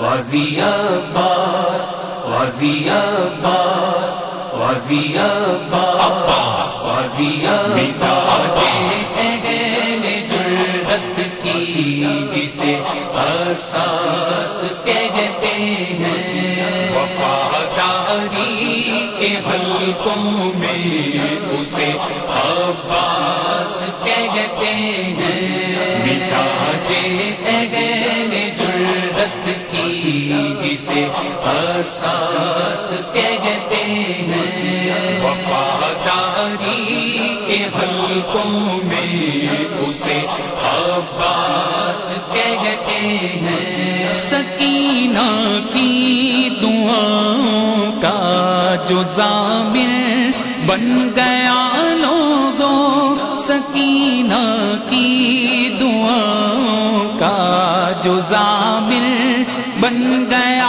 غازی عباس غازی عباس غازی عباس غازی عباس۔ اہل کی جسے احساس کہتے ہیں۔ وفاداری کے حلقوں میں اسے عباس کہتے ہیں۔ مزاج اہل کی جسے کہتے ہیں۔ وفاداری کے حلقوں میں اسے عباس کہتے ہیں۔ سکینہ کی دعاؤں کا جو ضامن بن گیا لوگوں، سکینہ کی دعاؤں کا جو ضامن بن گیا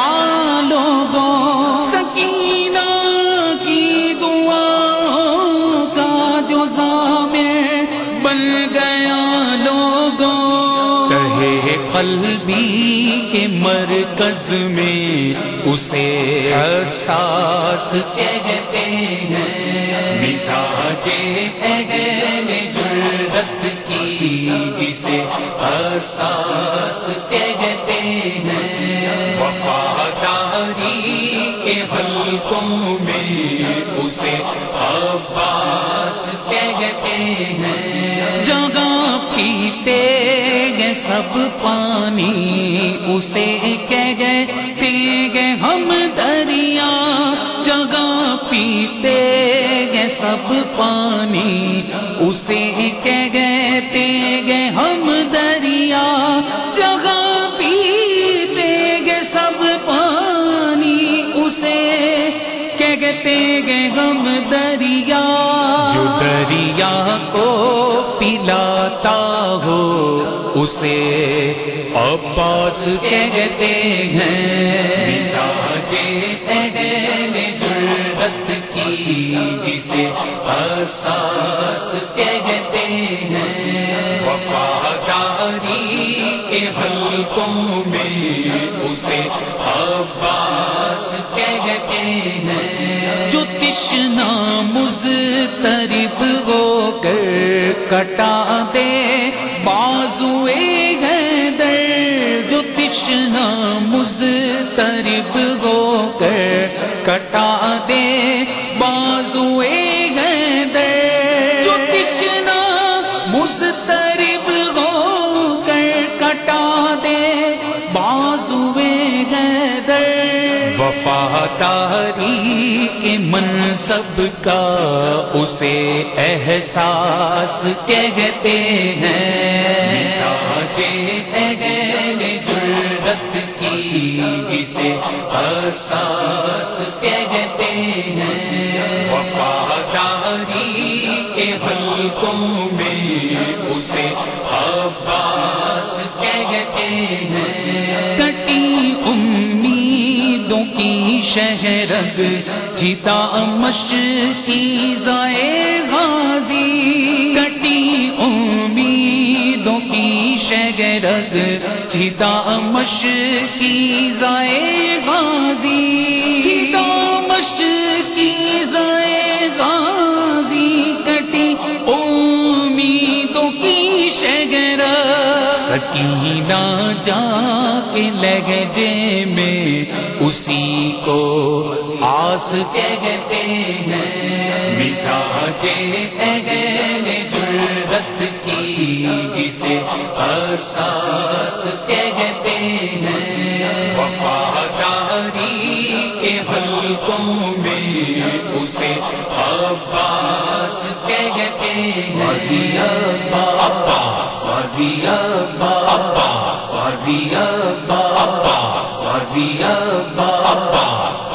لوگوں سکینہ کی دعاؤں کا جو ضامن بن گیا لوگوں کہے قلبی کے مرکز میں اسے احساس کہتے ہیں مزاج اہل جرت کی جسے احساس کہتے ہیں۔ وفاداری کے حلقوں میں اسے عباس کہتے ہیں۔ جگہ پیتے گے سب پانی اسے کہہ گئے گئے ہم۔ سب پانی، اسے کہہ گئے پی گئے ہم دریا، جگہ پیتے گے سب پانی، اسے کہتے گے غم دریا۔ جو دریا کو پلاتا ہو، اسے عباس کہتے ہیں۔ مزاج اہل کی جسے احساس کہتے ہیں۔ وفاداری کے حلقوں میں اسے عباس کہتے ہیں۔ جو تشنا مزترب ہو کر کٹا دے، بازو ہے در جو تشنا مزترب ہو کر کٹا دے۔ بازو ہے در جو تشنا مزترب ہو کر کٹا دے بازو ہے در وفاداری کے منصب کا اسے احساس کہتے ہیں۔ مزاج اہل جرت کی جسے احساس کہتے ہیں۔ وفاداری کے حلقوں میں اسے عباس کہتے ہیں۔ کٹی امیدوں کی شہرگ جیتا مش کی زائے غازی۔ کی شہرگ جیتا مش کی زائے غازی۔ جیتا مش کی زائے غازی، کٹی امیدوں کی شہرگ سکینہ جا کے لہجے میں اسی کو آس کہتے ہیں۔ مزاج اہل جرت کی جسے احساس کہتے ہیں۔ وفاداری کے حلقوں میں اسے عباس کہتے ہیں۔ غازی عباس غازی عباس غازی عباس غازی عباس۔